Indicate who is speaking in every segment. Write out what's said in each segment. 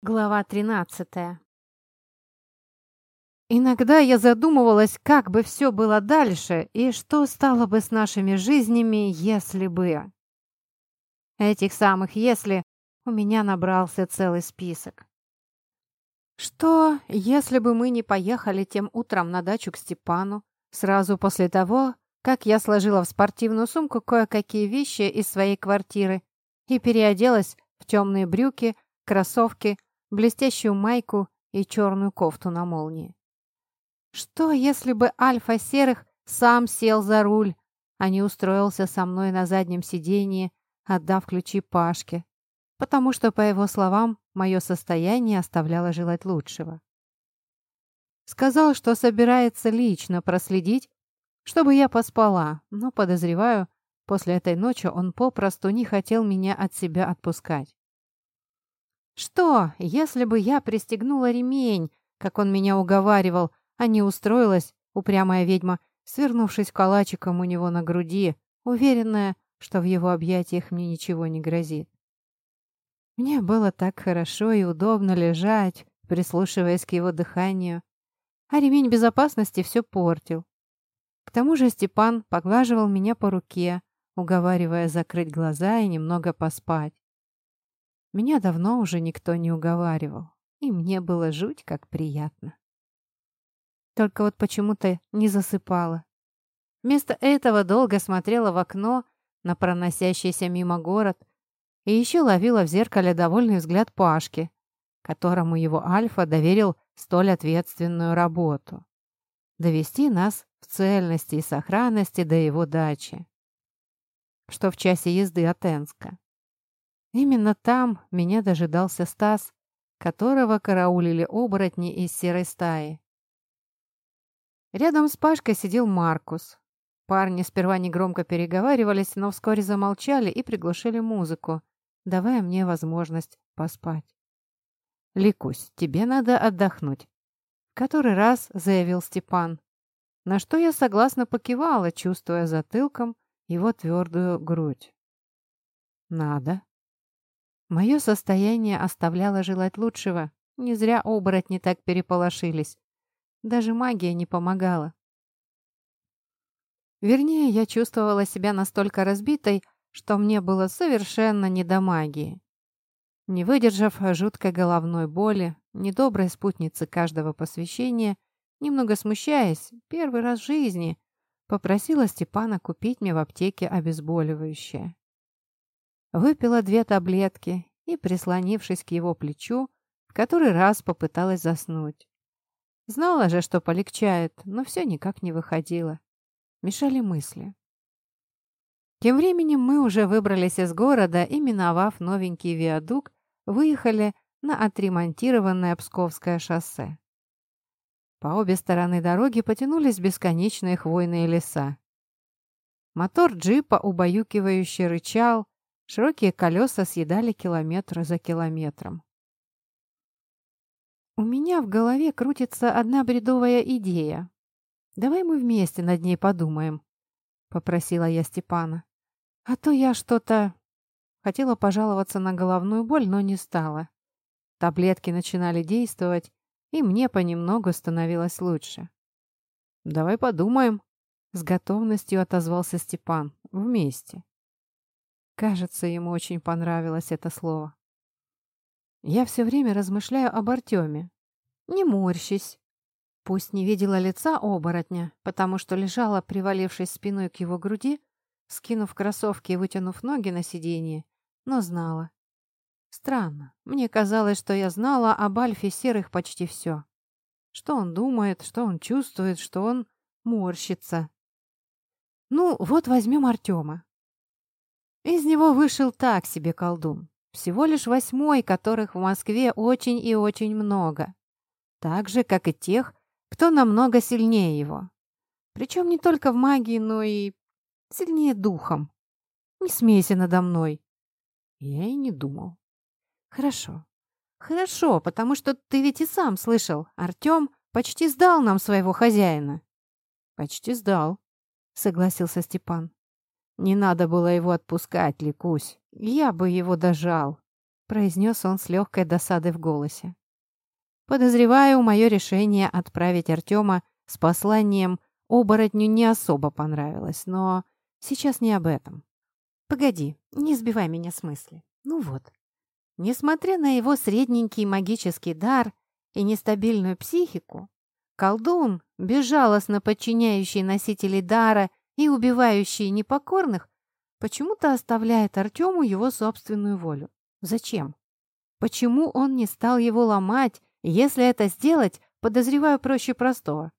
Speaker 1: Глава 13 Иногда я задумывалась, как бы все было дальше и что стало бы с нашими жизнями, если бы... Этих самых «если» у меня набрался целый список. Что, если бы мы не поехали тем утром на дачу к Степану, сразу после того, как я сложила в спортивную сумку кое-какие вещи из своей квартиры и переоделась в темные брюки, кроссовки, блестящую майку и черную кофту на молнии. Что, если бы Альфа Серых сам сел за руль, а не устроился со мной на заднем сиденье, отдав ключи Пашке, потому что, по его словам, мое состояние оставляло желать лучшего. Сказал, что собирается лично проследить, чтобы я поспала, но, подозреваю, после этой ночи он попросту не хотел меня от себя отпускать. Что, если бы я пристегнула ремень, как он меня уговаривал, а не устроилась, упрямая ведьма, свернувшись калачиком у него на груди, уверенная, что в его объятиях мне ничего не грозит. Мне было так хорошо и удобно лежать, прислушиваясь к его дыханию, а ремень безопасности все портил. К тому же Степан поглаживал меня по руке, уговаривая закрыть глаза и немного поспать. Меня давно уже никто не уговаривал, и мне было жуть как приятно. Только вот почему-то не засыпала. Вместо этого долго смотрела в окно на проносящийся мимо город и еще ловила в зеркале довольный взгляд Пашки, которому его Альфа доверил столь ответственную работу — довести нас в цельности и сохранности до его дачи, что в часе езды от Энска. Именно там меня дожидался Стас, которого караулили оборотни из серой стаи. Рядом с Пашкой сидел Маркус. Парни сперва негромко переговаривались, но вскоре замолчали и приглушили музыку, давая мне возможность поспать. «Ликусь, тебе надо отдохнуть», — который раз заявил Степан, на что я согласно покивала, чувствуя затылком его твердую грудь. «Надо», Мое состояние оставляло желать лучшего. Не зря оборотни так переполошились. Даже магия не помогала. Вернее, я чувствовала себя настолько разбитой, что мне было совершенно не до магии. Не выдержав жуткой головной боли, недоброй спутницы каждого посвящения, немного смущаясь, первый раз в жизни, попросила Степана купить мне в аптеке обезболивающее. Выпила две таблетки и, прислонившись к его плечу, в который раз попыталась заснуть. Знала же, что полегчает, но все никак не выходило. Мешали мысли. Тем временем мы уже выбрались из города и, миновав новенький виадук, выехали на отремонтированное Псковское шоссе. По обе стороны дороги потянулись бесконечные хвойные леса. Мотор джипа убаюкивающе рычал, Широкие колеса съедали километр за километром. У меня в голове крутится одна бредовая идея. Давай мы вместе над ней подумаем, попросила я Степана. А то я что-то хотела пожаловаться на головную боль, но не стала. Таблетки начинали действовать, и мне понемногу становилось лучше. Давай подумаем, с готовностью отозвался Степан. Вместе. Кажется, ему очень понравилось это слово. Я все время размышляю об Артеме. Не морщись. Пусть не видела лица оборотня, потому что лежала, привалившись спиной к его груди, скинув кроссовки и вытянув ноги на сиденье, но знала. Странно. Мне казалось, что я знала об Альфе Серых почти все. Что он думает, что он чувствует, что он морщится. Ну, вот возьмем Артема. Из него вышел так себе колдун. Всего лишь восьмой, которых в Москве очень и очень много. Так же, как и тех, кто намного сильнее его. Причем не только в магии, но и сильнее духом. Не смейся надо мной. Я и не думал. Хорошо. Хорошо, потому что ты ведь и сам слышал. Артем почти сдал нам своего хозяина. Почти сдал, согласился Степан. Не надо было его отпускать, Ликусь. Я бы его дожал. произнес он с легкой досадой в голосе. Подозреваю, мое решение отправить Артема с посланием оборотню не особо понравилось, но сейчас не об этом. Погоди, не сбивай меня с мысли. Ну вот. Несмотря на его средненький магический дар и нестабильную психику, колдун, безжалостно подчиняющий носителей дара и убивающий непокорных, почему-то оставляет Артему его собственную волю. Зачем? Почему он не стал его ломать, если это сделать, подозреваю проще простого?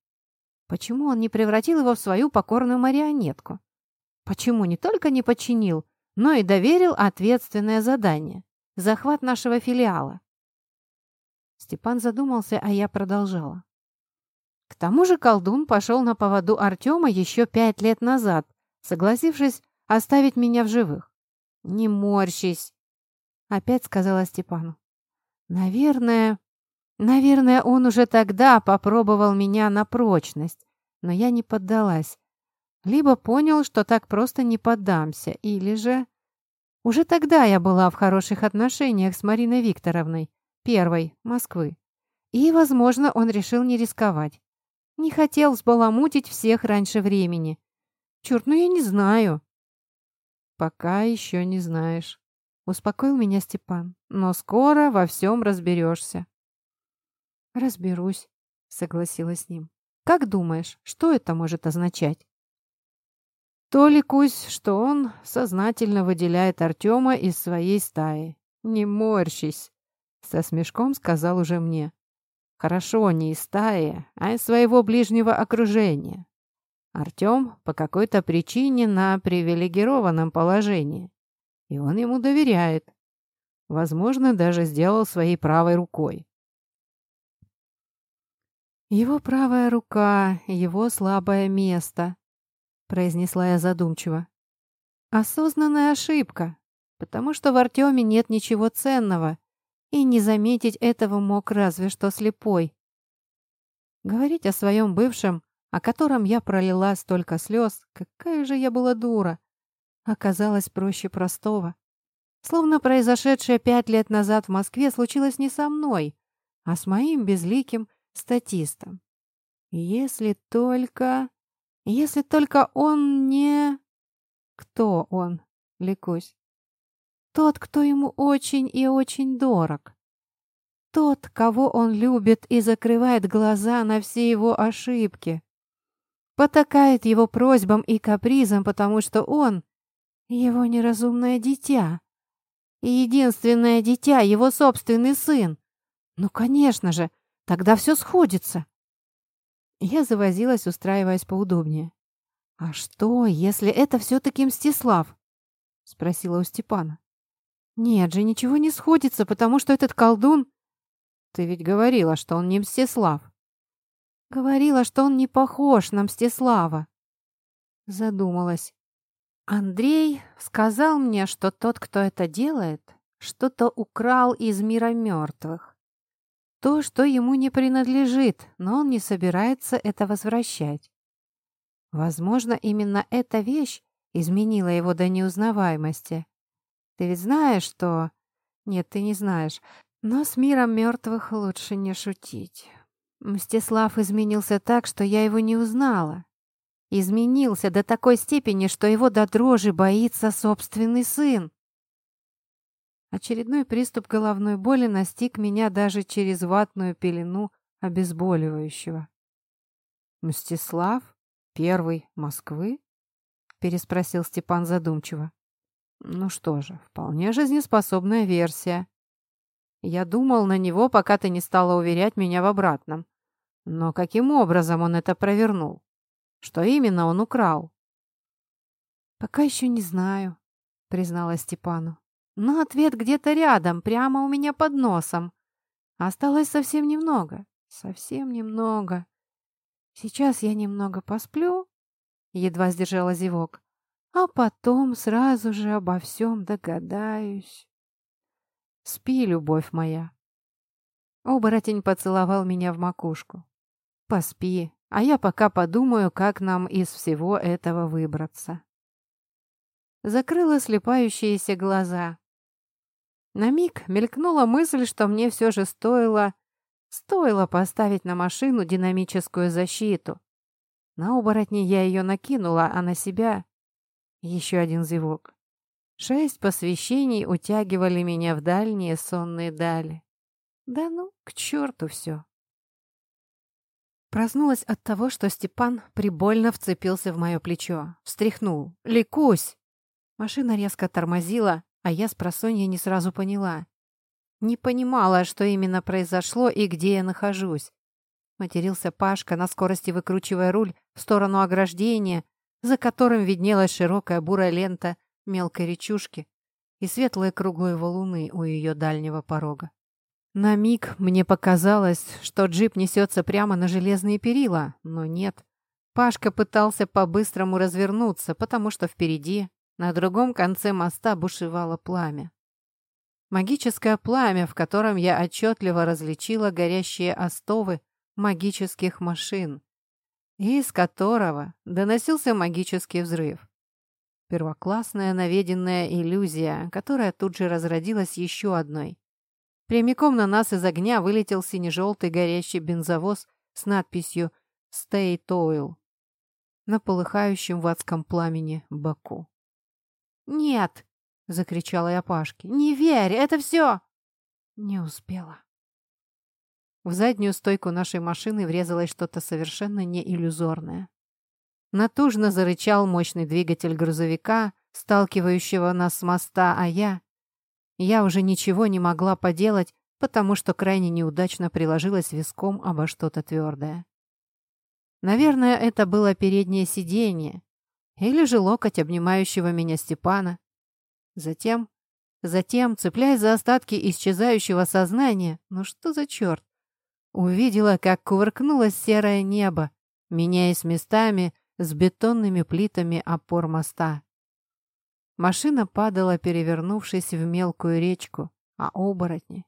Speaker 1: Почему он не превратил его в свою покорную марионетку? Почему не только не подчинил, но и доверил ответственное задание – захват нашего филиала? Степан задумался, а я продолжала. К тому же колдун пошел на поводу Артема еще пять лет назад, согласившись оставить меня в живых. «Не морщись!» — опять сказала Степану. «Наверное, наверное, он уже тогда попробовал меня на прочность, но я не поддалась. Либо понял, что так просто не поддамся, или же... Уже тогда я была в хороших отношениях с Мариной Викторовной, первой, Москвы. И, возможно, он решил не рисковать. Не хотел сбаламутить всех раньше времени. Черт, ну я не знаю. Пока еще не знаешь. Успокоил меня Степан. Но скоро во всем разберешься. Разберусь, согласилась с ним. Как думаешь, что это может означать? То ликусь, что он сознательно выделяет Артема из своей стаи. Не морщись, со смешком сказал уже мне. Хорошо, не из стаи, а из своего ближнего окружения. Артем по какой-то причине на привилегированном положении. И он ему доверяет. Возможно, даже сделал своей правой рукой. «Его правая рука, его слабое место», — произнесла я задумчиво. «Осознанная ошибка, потому что в Артеме нет ничего ценного, и не заметить этого мог разве что слепой. Говорить о своем бывшем, о котором я пролила столько слез, какая же я была дура, оказалось проще простого. Словно произошедшее пять лет назад в Москве случилось не со мной, а с моим безликим статистом. Если только... Если только он не... Кто он, Ликусь? Тот, кто ему очень и очень дорог. Тот, кого он любит и закрывает глаза на все его ошибки. Потакает его просьбам и капризам, потому что он — его неразумное дитя. И единственное дитя — его собственный сын. Ну, конечно же, тогда все сходится. Я завозилась, устраиваясь поудобнее. «А что, если это все-таки Мстислав?» — спросила у Степана. «Нет же, ничего не сходится, потому что этот колдун...» «Ты ведь говорила, что он не Мстислав». «Говорила, что он не похож на Мстислава». Задумалась. Андрей сказал мне, что тот, кто это делает, что-то украл из мира мертвых. То, что ему не принадлежит, но он не собирается это возвращать. Возможно, именно эта вещь изменила его до неузнаваемости. Ты ведь знаешь, что... Нет, ты не знаешь. Но с миром мертвых лучше не шутить. Мстислав изменился так, что я его не узнала. Изменился до такой степени, что его до дрожи боится собственный сын. Очередной приступ головной боли настиг меня даже через ватную пелену обезболивающего. «Мстислав? Первый Москвы?» — переспросил Степан задумчиво. Ну что же, вполне жизнеспособная версия. Я думал на него, пока ты не стала уверять меня в обратном. Но каким образом он это провернул? Что именно он украл? Пока еще не знаю, призналась Степану. Но ответ где-то рядом, прямо у меня под носом. Осталось совсем немного, совсем немного. Сейчас я немного посплю, едва сдержала зевок а потом сразу же обо всем догадаюсь. Спи, любовь моя. Оборотень поцеловал меня в макушку. Поспи, а я пока подумаю, как нам из всего этого выбраться. Закрыла слепающиеся глаза. На миг мелькнула мысль, что мне все же стоило... Стоило поставить на машину динамическую защиту. На оборотни я ее накинула, а на себя... Еще один зевок. Шесть посвящений утягивали меня в дальние сонные дали. Да ну, к черту все. Проснулась от того, что Степан прибольно вцепился в мое плечо. Встряхнул. «Ликусь!» Машина резко тормозила, а я с просонья не сразу поняла. Не понимала, что именно произошло и где я нахожусь. Матерился Пашка, на скорости выкручивая руль в сторону ограждения, за которым виднелась широкая бурая лента мелкой речушки и светлые круглые валуны у ее дальнего порога. На миг мне показалось, что джип несется прямо на железные перила, но нет. Пашка пытался по-быстрому развернуться, потому что впереди, на другом конце моста, бушевало пламя. Магическое пламя, в котором я отчетливо различила горящие остовы магических машин, и из которого доносился магический взрыв. Первоклассная наведенная иллюзия, которая тут же разродилась еще одной. Прямиком на нас из огня вылетел сине-желтый горящий бензовоз с надписью «Stay Oil» на полыхающем в адском пламени боку. «Нет!» — закричала я Пашке. «Не верь! Это все!» Не успела. В заднюю стойку нашей машины врезалось что-то совершенно неиллюзорное. Натужно зарычал мощный двигатель грузовика, сталкивающего нас с моста, а я... Я уже ничего не могла поделать, потому что крайне неудачно приложилась виском обо что-то твердое. Наверное, это было переднее сиденье или же локоть обнимающего меня Степана. Затем, затем, цепляясь за остатки исчезающего сознания, ну что за черт, увидела, как кувыркнулось серое небо, меняясь местами с бетонными плитами опор моста. Машина падала, перевернувшись в мелкую речку, а оборотни...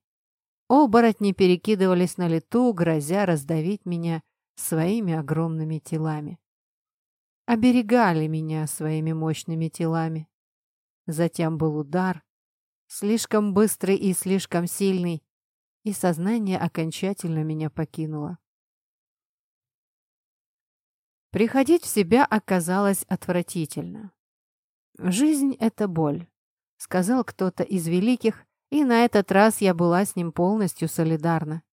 Speaker 1: Оборотни перекидывались на лету, грозя раздавить меня своими огромными телами. Оберегали меня своими мощными телами. Затем был удар, слишком быстрый и слишком сильный, и сознание окончательно меня покинуло. Приходить в себя оказалось отвратительно. «Жизнь — это боль», — сказал кто-то из великих, и на этот раз я была с ним полностью солидарна.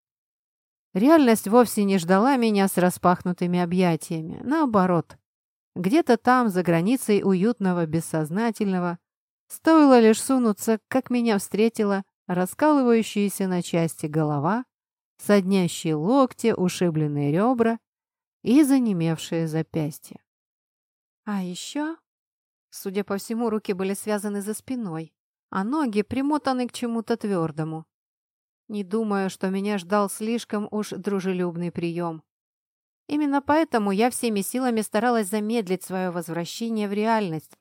Speaker 1: Реальность вовсе не ждала меня с распахнутыми объятиями. Наоборот, где-то там, за границей уютного бессознательного, стоило лишь сунуться, как меня встретила раскалывающаяся на части голова, соднящие локти, ушибленные ребра и занемевшие запястья. А еще, судя по всему, руки были связаны за спиной, а ноги примотаны к чему-то твердому. Не думаю, что меня ждал слишком уж дружелюбный прием. Именно поэтому я всеми силами старалась замедлить свое возвращение в реальность,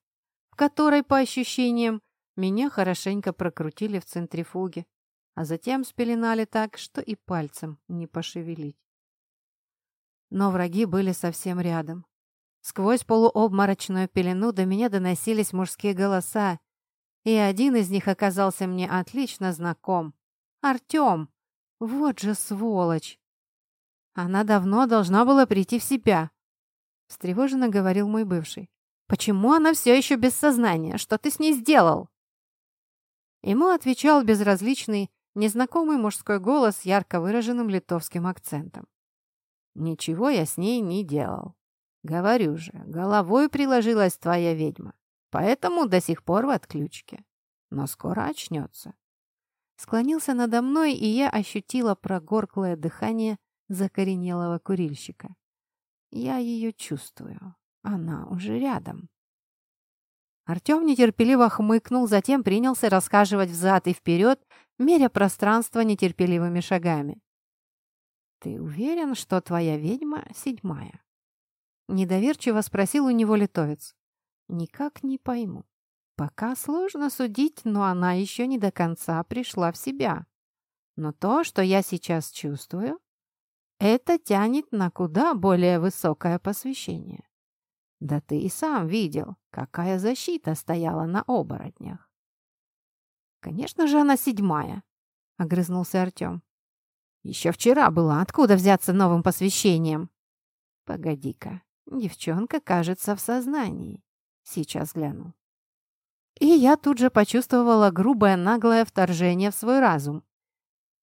Speaker 1: в которой, по ощущениям, меня хорошенько прокрутили в центрифуге, а затем спеленали так, что и пальцем не пошевелить. Но враги были совсем рядом. Сквозь полуобморочную пелену до меня доносились мужские голоса, и один из них оказался мне отлично знаком. Артем! Вот же сволочь! Она давно должна была прийти в себя, — встревоженно говорил мой бывший. «Почему она все еще без сознания? Что ты с ней сделал?» Ему отвечал безразличный, незнакомый мужской голос с ярко выраженным литовским акцентом. Ничего я с ней не делал. Говорю же, головой приложилась твоя ведьма, поэтому до сих пор в отключке. Но скоро очнется. Склонился надо мной, и я ощутила прогорклое дыхание закоренелого курильщика. Я ее чувствую. Она уже рядом. Артем нетерпеливо хмыкнул, затем принялся расхаживать взад и вперед, меря пространство нетерпеливыми шагами. «Ты уверен, что твоя ведьма седьмая?» Недоверчиво спросил у него литовец. «Никак не пойму. Пока сложно судить, но она еще не до конца пришла в себя. Но то, что я сейчас чувствую, это тянет на куда более высокое посвящение. Да ты и сам видел, какая защита стояла на оборотнях. «Конечно же она седьмая», — огрызнулся Артем. «Еще вчера была. Откуда взяться новым посвящением?» «Погоди-ка, девчонка, кажется, в сознании. Сейчас гляну». И я тут же почувствовала грубое наглое вторжение в свой разум.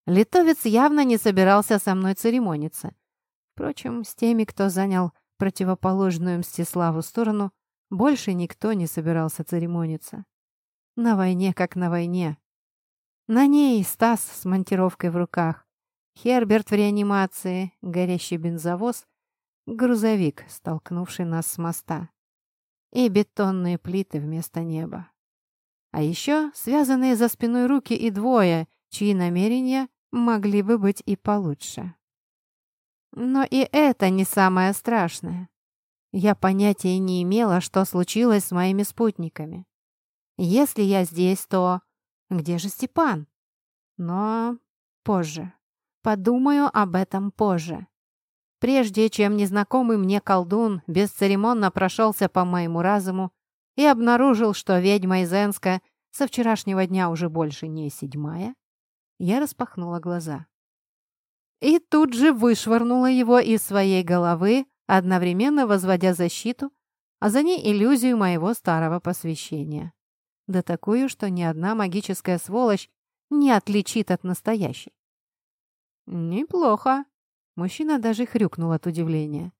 Speaker 1: Литовец явно не собирался со мной церемониться. Впрочем, с теми, кто занял противоположную Мстиславу сторону, больше никто не собирался церемониться. На войне как на войне. На ней Стас с монтировкой в руках, Херберт в реанимации, горящий бензовоз, грузовик, столкнувший нас с моста, и бетонные плиты вместо неба. А еще связанные за спиной руки и двое, чьи намерения могли бы быть и получше. Но и это не самое страшное. Я понятия не имела, что случилось с моими спутниками. Если я здесь, то где же Степан? Но позже. Подумаю об этом позже. Прежде чем незнакомый мне колдун бесцеремонно прошелся по моему разуму и обнаружил, что ведьма из Энска со вчерашнего дня уже больше не седьмая, я распахнула глаза. И тут же вышвырнула его из своей головы, одновременно возводя защиту, а за ней иллюзию моего старого посвящения. Да такую, что ни одна магическая сволочь не отличит от настоящей. «Неплохо», — мужчина даже хрюкнул от удивления.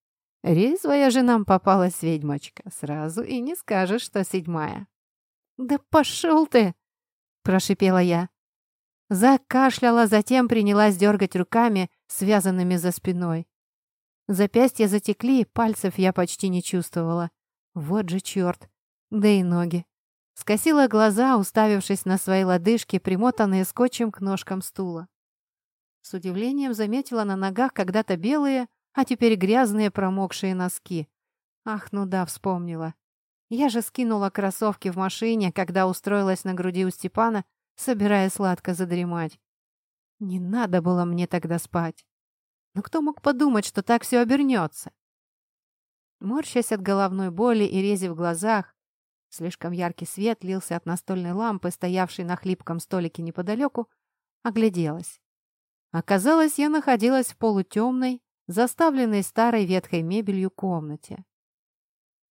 Speaker 1: «Резвая же нам попалась ведьмочка, сразу и не скажешь, что седьмая». «Да пошел ты!» — прошипела я. Закашляла, затем принялась дергать руками, связанными за спиной. Запястья затекли, пальцев я почти не чувствовала. Вот же черт! Да и ноги. Скосила глаза, уставившись на свои лодыжки, примотанные скотчем к ножкам стула. С удивлением заметила на ногах когда-то белые, а теперь грязные промокшие носки. Ах, ну да, вспомнила. Я же скинула кроссовки в машине, когда устроилась на груди у Степана собираясь сладко задремать. Не надо было мне тогда спать. Но кто мог подумать, что так все обернется? Морщась от головной боли и рези в глазах, слишком яркий свет лился от настольной лампы, стоявшей на хлипком столике неподалеку, огляделась. Оказалось, я находилась в полутемной, заставленной старой ветхой мебелью комнате.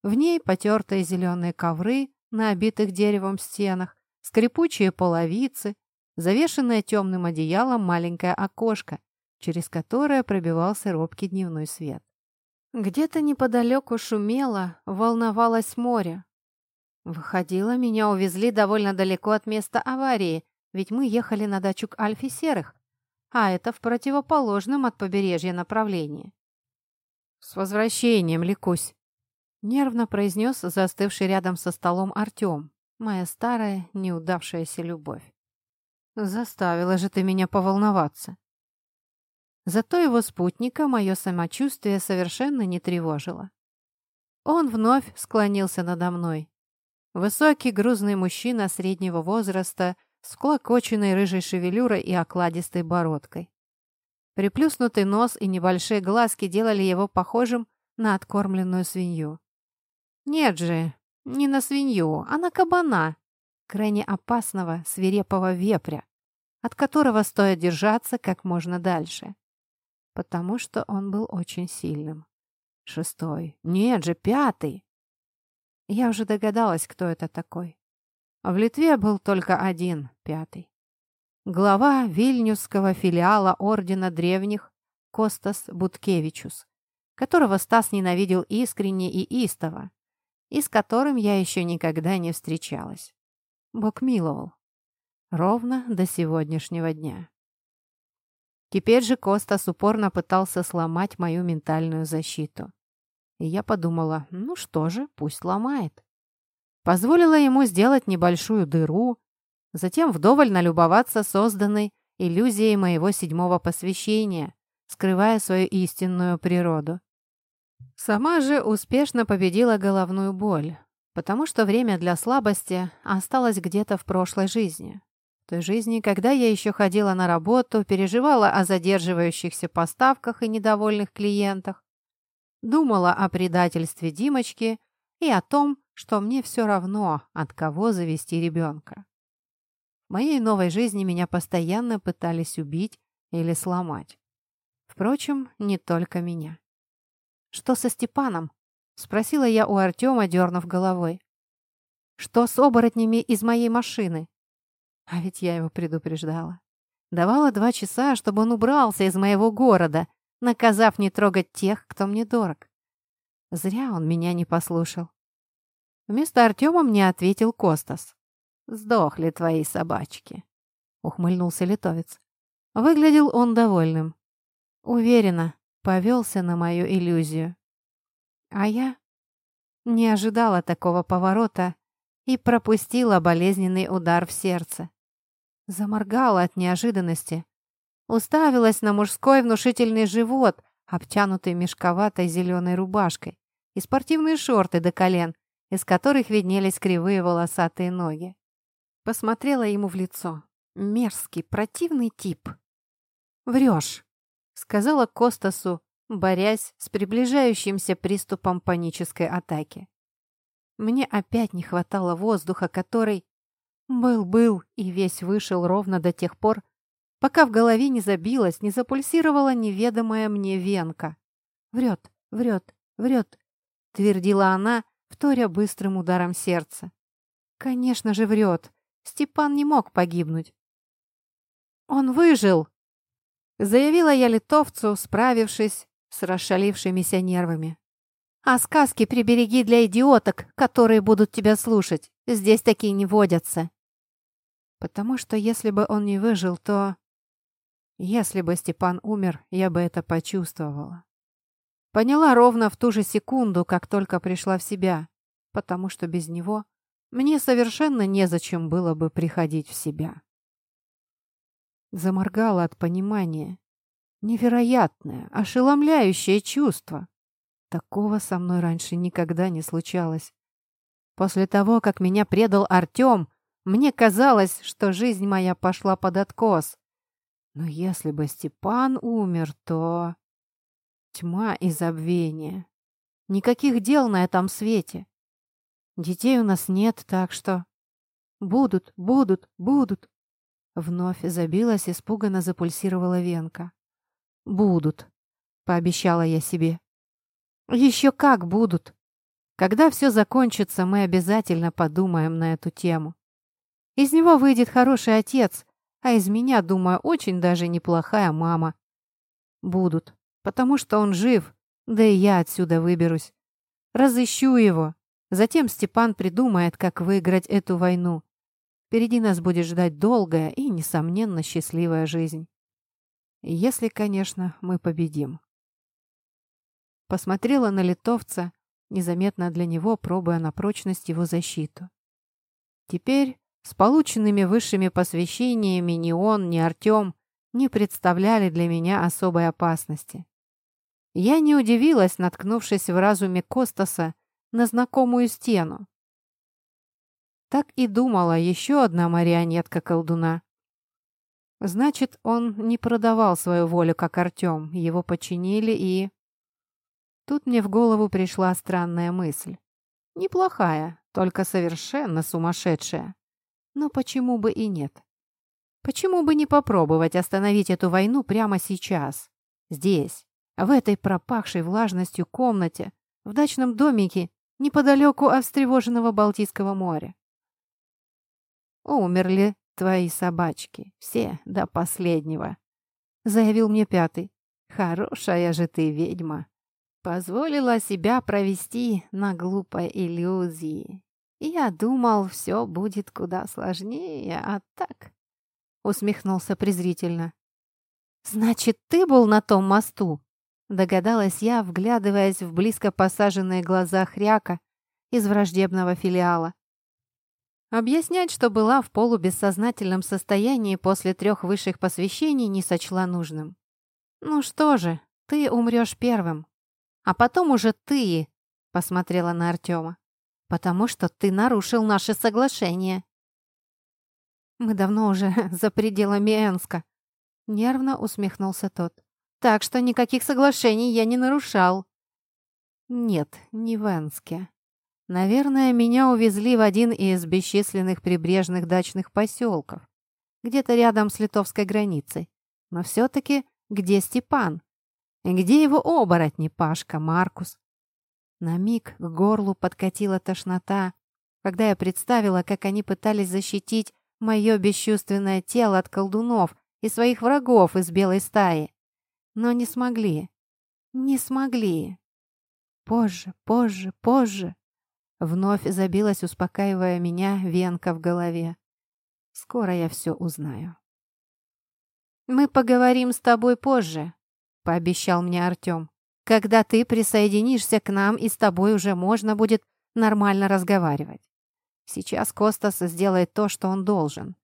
Speaker 1: В ней потертые зеленые ковры на обитых деревом стенах, скрипучие половицы, завешенное темным одеялом маленькое окошко, через которое пробивался робкий дневной свет. Где-то неподалеку шумело, волновалось море. Выходило, меня увезли довольно далеко от места аварии, ведь мы ехали на дачу к Альфе Серых, а это в противоположном от побережья направлении. «С возвращением, Ликусь!» — нервно произнес застывший рядом со столом Артем. Моя старая, неудавшаяся любовь. Заставила же ты меня поволноваться. Зато его спутника мое самочувствие совершенно не тревожило. Он вновь склонился надо мной. Высокий грузный мужчина среднего возраста с клокоченной рыжей шевелюрой и окладистой бородкой. Приплюснутый нос и небольшие глазки делали его похожим на откормленную свинью. Нет же, не на свинью, а на кабана, крайне опасного, свирепого вепря, от которого стоит держаться как можно дальше. Потому что он был очень сильным. Шестой. Нет же, пятый. Я уже догадалась, кто это такой. В Литве был только один, пятый. Глава вильнюсского филиала Ордена Древних Костас Буткевичус, которого Стас ненавидел искренне и истово, и с которым я еще никогда не встречалась. Бог миловал. Ровно до сегодняшнего дня. Теперь же Костас упорно пытался сломать мою ментальную защиту. И я подумала, ну что же, пусть ломает. Позволила ему сделать небольшую дыру, затем вдоволь налюбоваться созданной иллюзией моего седьмого посвящения, скрывая свою истинную природу. Сама же успешно победила головную боль, потому что время для слабости осталось где-то в прошлой жизни. Той жизни, когда я еще ходила на работу, переживала о задерживающихся поставках и недовольных клиентах, думала о предательстве Димочки и о том, что мне все равно, от кого завести ребенка. В моей новой жизни меня постоянно пытались убить или сломать. Впрочем, не только меня. «Что со Степаном?» — спросила я у Артема, дернув головой. «Что с оборотнями из моей машины?» А ведь я его предупреждала. Давала два часа, чтобы он убрался из моего города, наказав не трогать тех, кто мне дорог. Зря он меня не послушал. Вместо Артема мне ответил Костас. «Сдохли твои собачки», — ухмыльнулся литовец. Выглядел он довольным. Уверенно повелся на мою иллюзию. А я не ожидала такого поворота и пропустила болезненный удар в сердце. Заморгала от неожиданности. Уставилась на мужской внушительный живот, обтянутый мешковатой зеленой рубашкой, и спортивные шорты до колен, из которых виднелись кривые волосатые ноги. Посмотрела ему в лицо. Мерзкий, противный тип. «Врешь», — сказала Костасу, борясь с приближающимся приступом панической атаки. Мне опять не хватало воздуха, который был-был и весь вышел ровно до тех пор, пока в голове не забилась, не запульсировала неведомая мне венка. «Врет, врет, врет», — твердила она, вторя быстрым ударом сердца. «Конечно же врет. Степан не мог погибнуть». «Он выжил!» — заявила я литовцу, справившись с расшалившимися нервами. «А сказки прибереги для идиоток, которые будут тебя слушать. Здесь такие не водятся» потому что если бы он не выжил, то... Если бы Степан умер, я бы это почувствовала. Поняла ровно в ту же секунду, как только пришла в себя, потому что без него мне совершенно незачем было бы приходить в себя. Заморгала от понимания. Невероятное, ошеломляющее чувство. Такого со мной раньше никогда не случалось. После того, как меня предал Артем, мне казалось, что жизнь моя пошла под откос. Но если бы Степан умер, то... Тьма и забвение. Никаких дел на этом свете. Детей у нас нет, так что... Будут, будут, будут. Вновь забилась, испуганно запульсировала венка. «Будут», — пообещала я себе. «Еще как будут. Когда все закончится, мы обязательно подумаем на эту тему. Из него выйдет хороший отец, а из меня, думаю, очень даже неплохая мама. Будут, потому что он жив, да и я отсюда выберусь. Разыщу его. Затем Степан придумает, как выиграть эту войну. Впереди нас будет ждать долгая и, несомненно, счастливая жизнь. Если, конечно, мы победим. Посмотрела на литовца, незаметно для него пробуя на прочность его защиту. Теперь с полученными высшими посвящениями ни он, ни Артем не представляли для меня особой опасности. Я не удивилась, наткнувшись в разуме Костаса на знакомую стену. Так и думала еще одна марионетка колдуна. Значит, он не продавал свою волю, как Артем, его подчинили и... Тут мне в голову пришла странная мысль. Неплохая, только совершенно сумасшедшая. Но почему бы и нет? Почему бы не попробовать остановить эту войну прямо сейчас? Здесь, в этой пропахшей влажностью комнате, в дачном домике, неподалеку от встревоженного Балтийского моря. «Умерли твои собачки, все до последнего», — заявил мне пятый. «Хорошая же ты ведьма. Позволила себя провести на глупой иллюзии. «Я думал, все будет куда сложнее, а так...» Усмехнулся презрительно. «Значит, ты был на том мосту?» Догадалась я, вглядываясь в близко посаженные глаза хряка из враждебного филиала. Объяснять, что была в полубессознательном состоянии после трех высших посвящений, не сочла нужным. «Ну что же, ты умрешь первым, а потом уже ты», — посмотрела на Артема потому что ты нарушил наше соглашение». «Мы давно уже за пределами Энска», — нервно усмехнулся тот. «Так что никаких соглашений я не нарушал». «Нет, не в Энске. Наверное, меня увезли в один из бесчисленных прибрежных дачных поселков, где-то рядом с литовской границей. Но все-таки где Степан? И где его оборотни Пашка, Маркус? На миг к горлу подкатила тошнота, когда я представила, как они пытались защитить мое бесчувственное тело от колдунов и своих врагов из белой стаи. Но не смогли. Не смогли. Позже, позже, позже. Вновь забилась, успокаивая меня, венка в голове. Скоро я все узнаю. «Мы поговорим с тобой позже», — пообещал мне Артем. «Когда ты присоединишься к нам, и с тобой уже можно будет нормально разговаривать. Сейчас Костас сделает то, что он должен.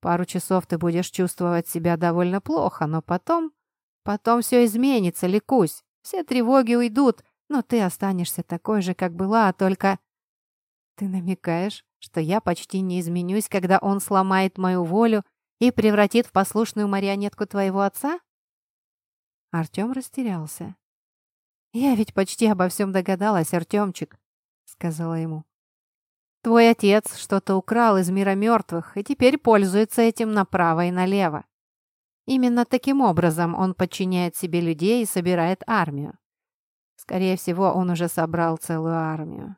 Speaker 1: Пару часов ты будешь чувствовать себя довольно плохо, но потом... Потом все изменится, ликусь. Все тревоги уйдут, но ты останешься такой же, как была, только... Ты намекаешь, что я почти не изменюсь, когда он сломает мою волю и превратит в послушную марионетку твоего отца? Артем растерялся. «Я ведь почти обо всем догадалась, Артемчик», — сказала ему. «Твой отец что-то украл из мира мертвых и теперь пользуется этим направо и налево. Именно таким образом он подчиняет себе людей и собирает армию. Скорее всего, он уже собрал целую армию.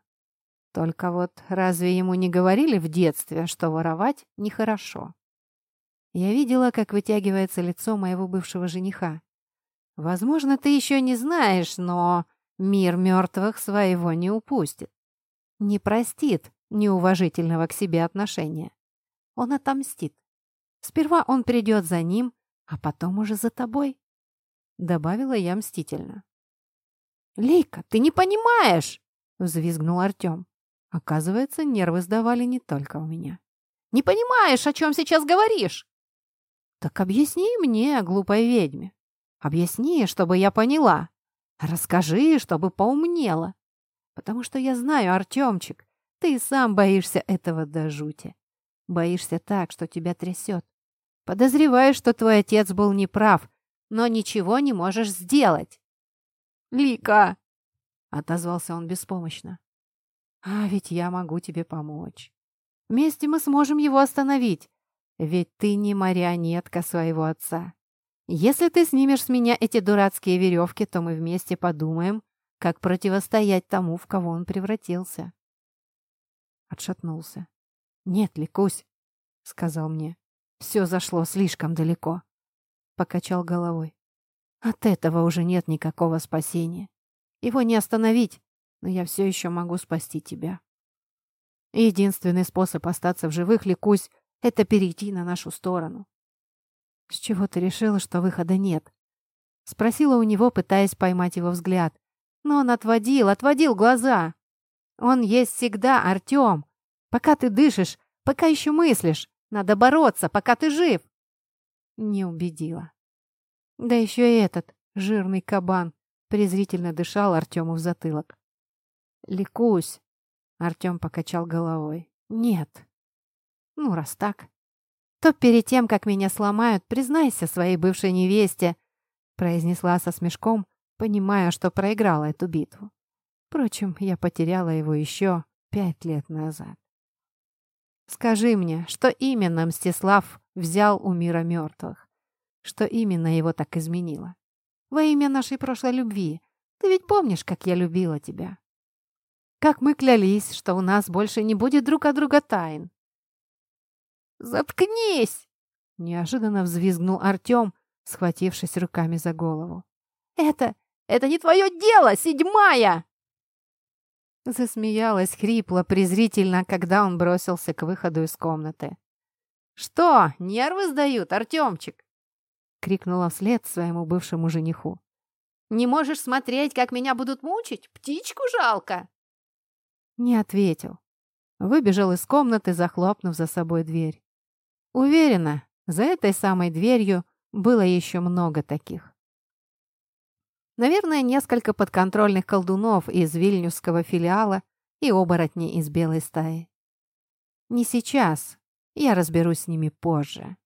Speaker 1: Только вот разве ему не говорили в детстве, что воровать нехорошо? Я видела, как вытягивается лицо моего бывшего жениха. Возможно, ты еще не знаешь, но мир мертвых своего не упустит. Не простит неуважительного к себе отношения. Он отомстит. Сперва он придет за ним, а потом уже за тобой. Добавила я мстительно. «Лейка, ты не понимаешь!» — взвизгнул Артем. Оказывается, нервы сдавали не только у меня. «Не понимаешь, о чем сейчас говоришь?» «Так объясни мне, глупой ведьме. Объясни, чтобы я поняла. Расскажи, чтобы поумнела. Потому что я знаю, Артемчик, ты сам боишься этого до жути. Боишься так, что тебя трясет. Подозреваешь, что твой отец был неправ, но ничего не можешь сделать. «Лика!» — отозвался он беспомощно. А ведь я могу тебе помочь. Вместе мы сможем его остановить. Ведь ты не марионетка своего отца. Если ты снимешь с меня эти дурацкие веревки, то мы вместе подумаем, как противостоять тому, в кого он превратился. Отшатнулся. «Нет, Ликусь», — сказал мне. «Все зашло слишком далеко», — покачал головой. «От этого уже нет никакого спасения. Его не остановить, но я все еще могу спасти тебя. Единственный способ остаться в живых, Ликусь, это перейти на нашу сторону. С чего ты решила, что выхода нет? Спросила у него, пытаясь поймать его взгляд. Но он отводил, отводил глаза. Он есть всегда, Артем. Пока ты дышишь, пока еще мыслишь. Надо бороться, пока ты жив. Не убедила. Да еще и этот, жирный кабан, презрительно дышал Артему в затылок. «Ликусь!» — Артем покачал головой. «Нет». «Ну, раз так, то перед тем, как меня сломают, признайся своей бывшей невесте», — произнесла со смешком, понимая, что проиграла эту битву. Впрочем, я потеряла его еще пять лет назад. «Скажи мне, что именно Мстислав взял у мира мертвых? Что именно его так изменило? Во имя нашей прошлой любви. Ты ведь помнишь, как я любила тебя?» Как мы клялись, что у нас больше не будет друг от друга тайн. «Заткнись!» — неожиданно взвизгнул Артем, схватившись руками за голову. «Это... это не твое дело, седьмая!» Засмеялась хрипло, презрительно, когда он бросился к выходу из комнаты. «Что, нервы сдают, Артемчик?» — крикнула вслед своему бывшему жениху. «Не можешь смотреть, как меня будут мучить? Птичку жалко!» Не ответил. Выбежал из комнаты, захлопнув за собой дверь. Уверена, за этой самой дверью было еще много таких. Наверное, несколько подконтрольных колдунов из вильнюсского филиала и оборотни из белой стаи. Не сейчас, я разберусь с ними позже.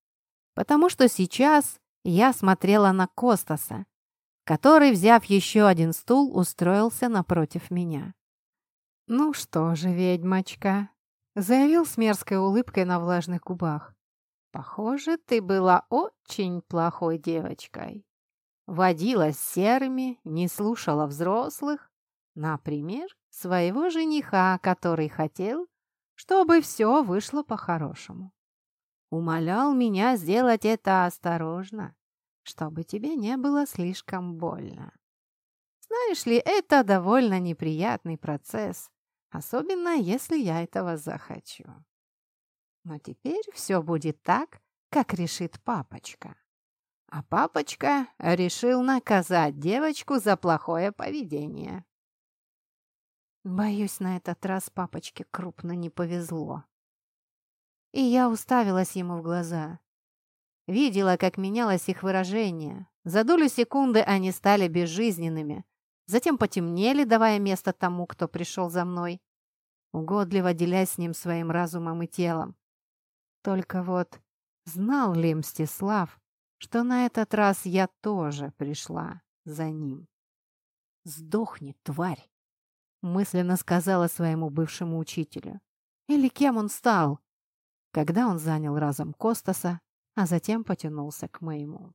Speaker 1: Потому что сейчас я смотрела на Костаса, который, взяв еще один стул, устроился напротив меня. «Ну что же, ведьмочка», — заявил с мерзкой улыбкой на влажных губах. Похоже, ты была очень плохой девочкой. Водилась с серыми, не слушала взрослых. Например, своего жениха, который хотел, чтобы все вышло по-хорошему. Умолял меня сделать это осторожно, чтобы тебе не было слишком больно. Знаешь ли, это довольно неприятный процесс, особенно если я этого захочу. Но теперь все будет так, как решит папочка. А папочка решил наказать девочку за плохое поведение. Боюсь, на этот раз папочке крупно не повезло. И я уставилась ему в глаза. Видела, как менялось их выражение. За долю секунды они стали безжизненными, затем потемнели, давая место тому, кто пришел за мной, угодливо делясь с ним своим разумом и телом. Только вот знал ли Мстислав, что на этот раз я тоже пришла за ним? «Сдохни, тварь!» мысленно сказала своему бывшему учителю. Или кем он стал? Когда он занял разом Костаса, а затем потянулся к моему.